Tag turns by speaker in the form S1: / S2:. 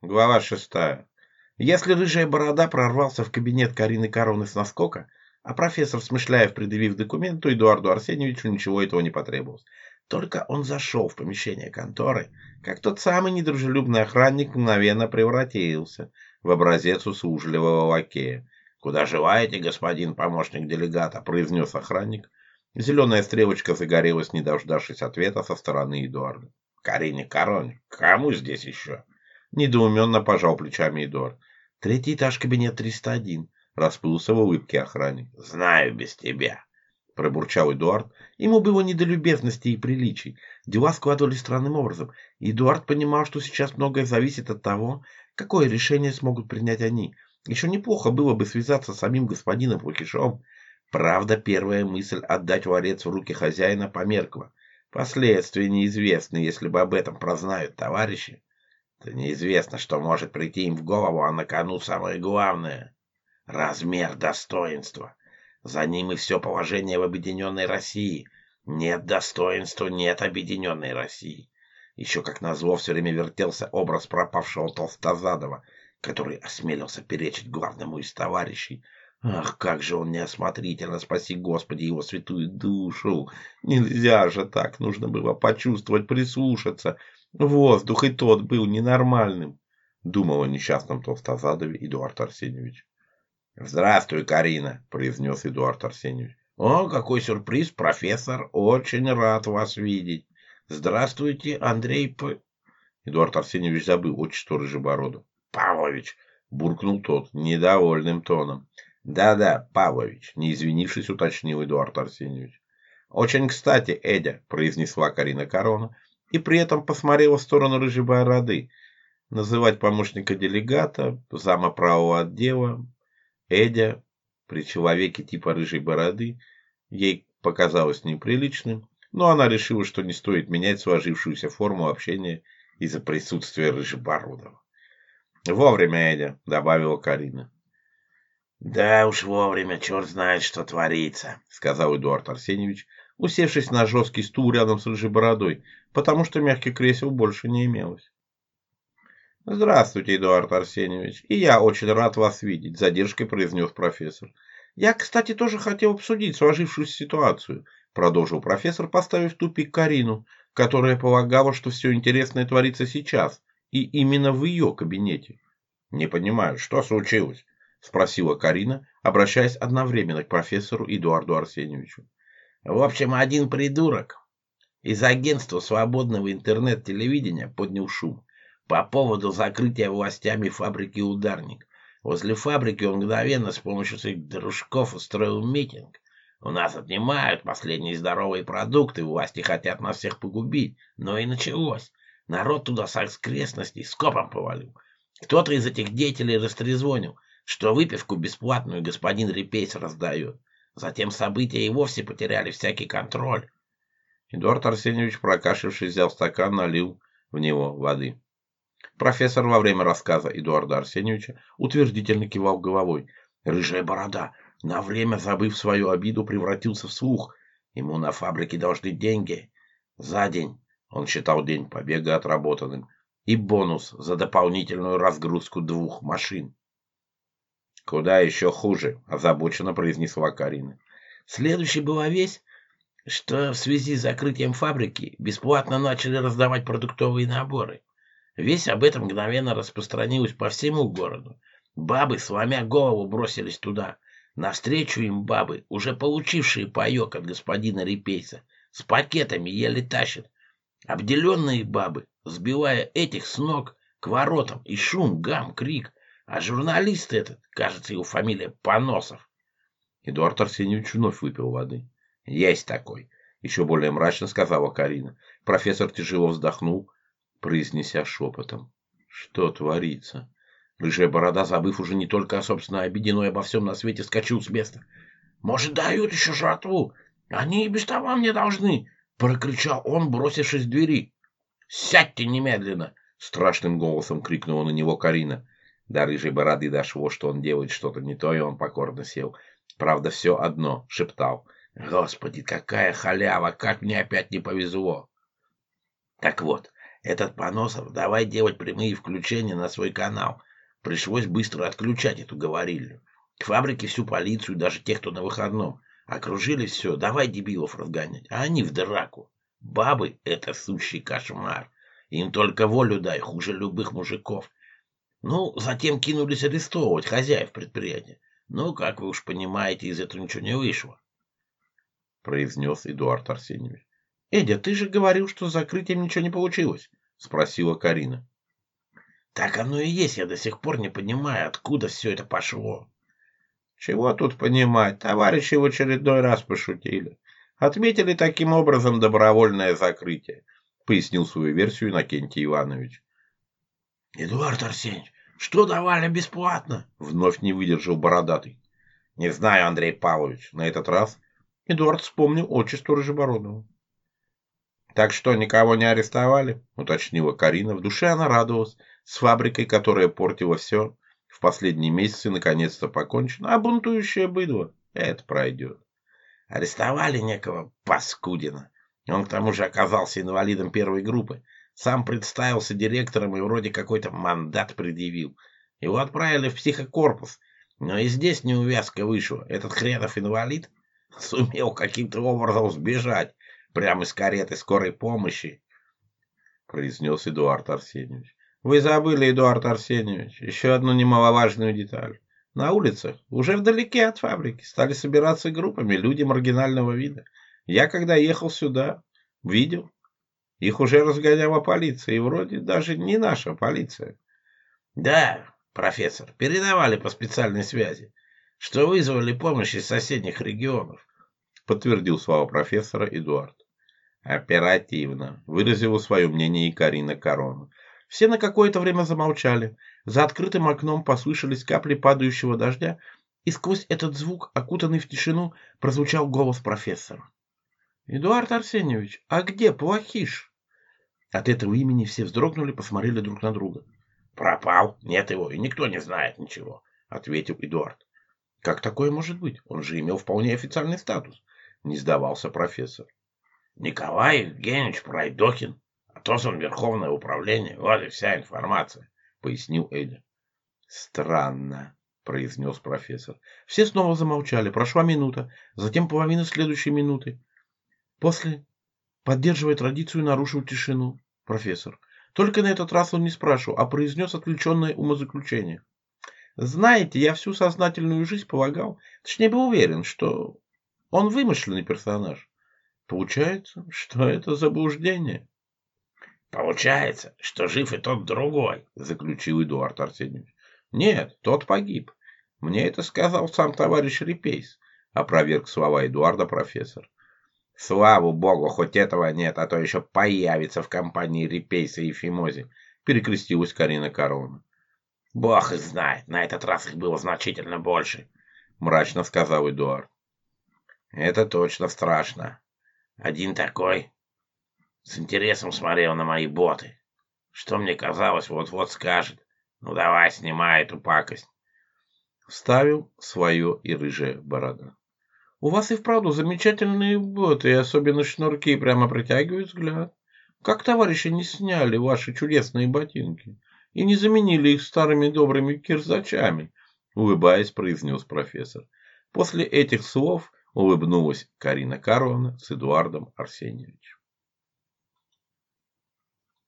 S1: Глава шестая. Если рыжая борода прорвался в кабинет Карины Карловны с наскока, а профессор Смышляев, предъявив документу то Эдуарду Арсеньевичу ничего этого не потребовалось. Только он зашел в помещение конторы, как тот самый недружелюбный охранник мгновенно превратился в образец услужливого лакея. «Куда желаете, господин помощник делегата?» – произнес охранник. Зеленая стрелочка загорелась, не дождавшись ответа со стороны Эдуарда. «Карине Короне, кому здесь еще?» — недоуменно пожал плечами Эдуард. — Третий этаж, кабинет 301, — расплылся в улыбке охранник. — Знаю без тебя, — пробурчал Эдуард. Ему было не до любезности и приличий. Дела складывались странным образом, и Эдуард понимал, что сейчас многое зависит от того, какое решение смогут принять они. Еще неплохо было бы связаться с самим господином Лукишом. Правда, первая мысль отдать ворец в руки хозяина померкла. Последствия неизвестны, если бы об этом прознают товарищи. Да неизвестно, что может прийти им в голову, а на кону самое главное — размер достоинства. За ним и все положение в Объединенной России. Нет достоинства, нет Объединенной России. Еще как назло все время вертелся образ пропавшего Толстозадова, который осмелился перечить главному из товарищей. Ах, как же он неосмотрительно, спаси Господи, его святую душу! Нельзя же так, нужно было почувствовать, прислушаться — Воздух и тот был ненормальным, думал о несчастном толстозадове Эдуард Арсеньевич. «Здравствуй, Карина!» – произнес Эдуард Арсеньевич. «О, какой сюрприз, профессор! Очень рад вас видеть! Здравствуйте, Андрей П...» Эдуард Арсеньевич забыл отчество Рыжеборода. «Павлович!» – буркнул тот недовольным тоном. «Да-да, Павлович!» – не извинившись, уточнил Эдуард Арсеньевич. «Очень кстати, Эдя!» – произнесла Карина Корона – и при этом посмотрела в сторону рыжей бороды, Называть помощника делегата, зама правого отдела, Эдя, при человеке типа рыжей бороды, ей показалось неприличным, но она решила, что не стоит менять сложившуюся форму общения из-за присутствия рыжебородого. «Вовремя, Эдя», — добавила Карина. «Да уж вовремя, черт знает, что творится», — сказал Эдуард Арсеньевич, усевшись на жесткий стул рядом с рыжей бородой, потому что мягких кресел больше не имелось. «Здравствуйте, Эдуард Арсеньевич, и я очень рад вас видеть», – задержкой произнес профессор. «Я, кстати, тоже хотел обсудить сложившуюся ситуацию», – продолжил профессор, поставив в тупик Карину, которая полагала, что все интересное творится сейчас, и именно в ее кабинете. «Не понимаю, что случилось?» – спросила Карина, обращаясь одновременно к профессору Эдуарду Арсеньевичу. В общем, один придурок из агентства свободного интернет-телевидения поднял шум по поводу закрытия властями фабрики «Ударник». Возле фабрики он мгновенно с помощью своих дружков устроил митинг. У нас отнимают последние здоровые продукты, власти хотят нас всех погубить. Но и началось. Народ туда с окрестностей скопом повалил. Кто-то из этих деятелей растрезвонил, что выпивку бесплатную господин Репейс раздает. Затем события и вовсе потеряли всякий контроль. Эдуард Арсеньевич, прокашившись, взял стакан, налил в него воды. Профессор во время рассказа Эдуарда Арсеньевича утвердительно кивал головой. Рыжая борода, на время забыв свою обиду, превратился в слух. Ему на фабрике должны деньги. За день, он считал день побега отработанным, и бонус за дополнительную разгрузку двух машин. «Куда еще хуже», – озабоченно произнесла Карина. Следующий была весть, что в связи с закрытием фабрики бесплатно начали раздавать продуктовые наборы. Весть об этом мгновенно распространилась по всему городу. Бабы, сломя голову, бросились туда. Навстречу им бабы, уже получившие паек от господина Репейса, с пакетами еле тащат. Обделенные бабы, сбивая этих с ног к воротам, и шум, гам, крик, а журналист этот, кажется, его фамилия Поносов. Эдуард Арсеньевич вновь выпил воды. Есть такой. Еще более мрачно сказала Карина. Профессор тяжело вздохнул, произнеся шепотом. Что творится? Рыжая борода, забыв уже не только о собственной обиде, но и обо всем на свете, скачал с места. «Может, дают еще жратву? Они и без того мне должны!» — прокричал он, бросившись к двери. «Сядьте немедленно!» — страшным голосом крикнула на него Карина. Дарья же рады дошло, что он делает что-то не то, и он покорно сел. Правда, все одно шептал. «Господи, какая халява! Как мне опять не повезло!» Так вот, этот Поносов давай делать прямые включения на свой канал. Пришлось быстро отключать эту говорильню. К фабрике всю полицию, даже тех, кто на выходном. Окружили все, давай дебилов разгонять. А они в драку. Бабы — это сущий кошмар. Им только волю дай, хуже любых мужиков. Ну, затем кинулись арестовывать хозяев предприятия. Ну, как вы уж понимаете, из этого ничего не вышло. Произнес Эдуард Арсеньевич. Эдя, ты же говорил, что с закрытием ничего не получилось, спросила Карина. Так оно и есть, я до сих пор не понимаю, откуда все это пошло. Чего тут понимать, товарищи в очередной раз пошутили. Отметили таким образом добровольное закрытие, пояснил свою версию Иннокентий Иванович. — Эдуард Арсеньевич, что давали бесплатно? — вновь не выдержал бородатый. — Не знаю, Андрей Павлович, на этот раз Эдуард вспомнил отчество Рыжебородова. «Так что, никого не арестовали?» — уточнила Карина. В душе она радовалась. С фабрикой, которая портила все, в последние месяцы наконец-то покончено. А бунтующее быдло — это пройдет. Арестовали некого паскудина. Он к тому же оказался инвалидом первой группы. Сам представился директором и вроде какой-то мандат предъявил. Его отправили в психокорпус. Но и здесь неувязка вышла. Этот хренов инвалид сумел каким-то образом сбежать прямо из кареты скорой помощи, произнес Эдуард Арсеньевич. Вы забыли, Эдуард Арсеньевич, еще одну немаловажную деталь. На улицах, уже вдалеке от фабрики, стали собираться группами люди маргинального вида. Я, когда ехал сюда, видел, их уже разгоняла полиция, и вроде даже не наша полиция. Да, профессор, передавали по специальной связи, что вызвали помощь из соседних регионов, подтвердил слова профессора Эдуард. Оперативно, выразила свое мнение и Карина Корона. Все на какое-то время замолчали. За открытым окном послышались капли падающего дождя, и сквозь этот звук, окутанный в тишину, прозвучал голос профессора. «Эдуард Арсеньевич, а где Плохиш?» А от этого имени все вздрогнули, посмотрели друг на друга. «Пропал, нет его, и никто не знает ничего», — ответил Эдуард. «Как такое может быть? Он же имел вполне официальный статус», — не сдавался профессор. «Николай Евгеньевич Пройдохин, отозван Верховное управление, вот и вся информация», — пояснил Эдди. «Странно», — произнес профессор. Все снова замолчали, прошла минута, затем половина следующей минуты. После Поддерживая традицию, нарушил тишину профессор. Только на этот раз он не спрашивал, а произнес отвлеченное умозаключение. Знаете, я всю сознательную жизнь полагал, точнее был уверен, что он вымышленный персонаж. Получается, что это заблуждение. Получается, что жив и тот другой, заключил Эдуард Арсеньевич. Нет, тот погиб. Мне это сказал сам товарищ Репейс, опроверг слова Эдуарда профессор. Славу богу, хоть этого нет, а то еще появится в компании Репейса и Фимози, перекрестилась Карина Корона. Бог их знает, на этот раз их было значительно больше, мрачно сказал Эдуард. Это точно страшно. Один такой с интересом смотрел на мои боты. Что мне казалось, вот-вот скажет. Ну давай, снимай эту пакость. Вставил свое и рыжая борода. У вас и вправду замечательные боты, и особенно шнурки прямо притягивают взгляд. Как товарищи не сняли ваши чудесные ботинки и не заменили их старыми добрыми кирзачами, улыбаясь, произнес профессор. После этих слов улыбнулась Карина Карловна с Эдуардом Арсеньевичем.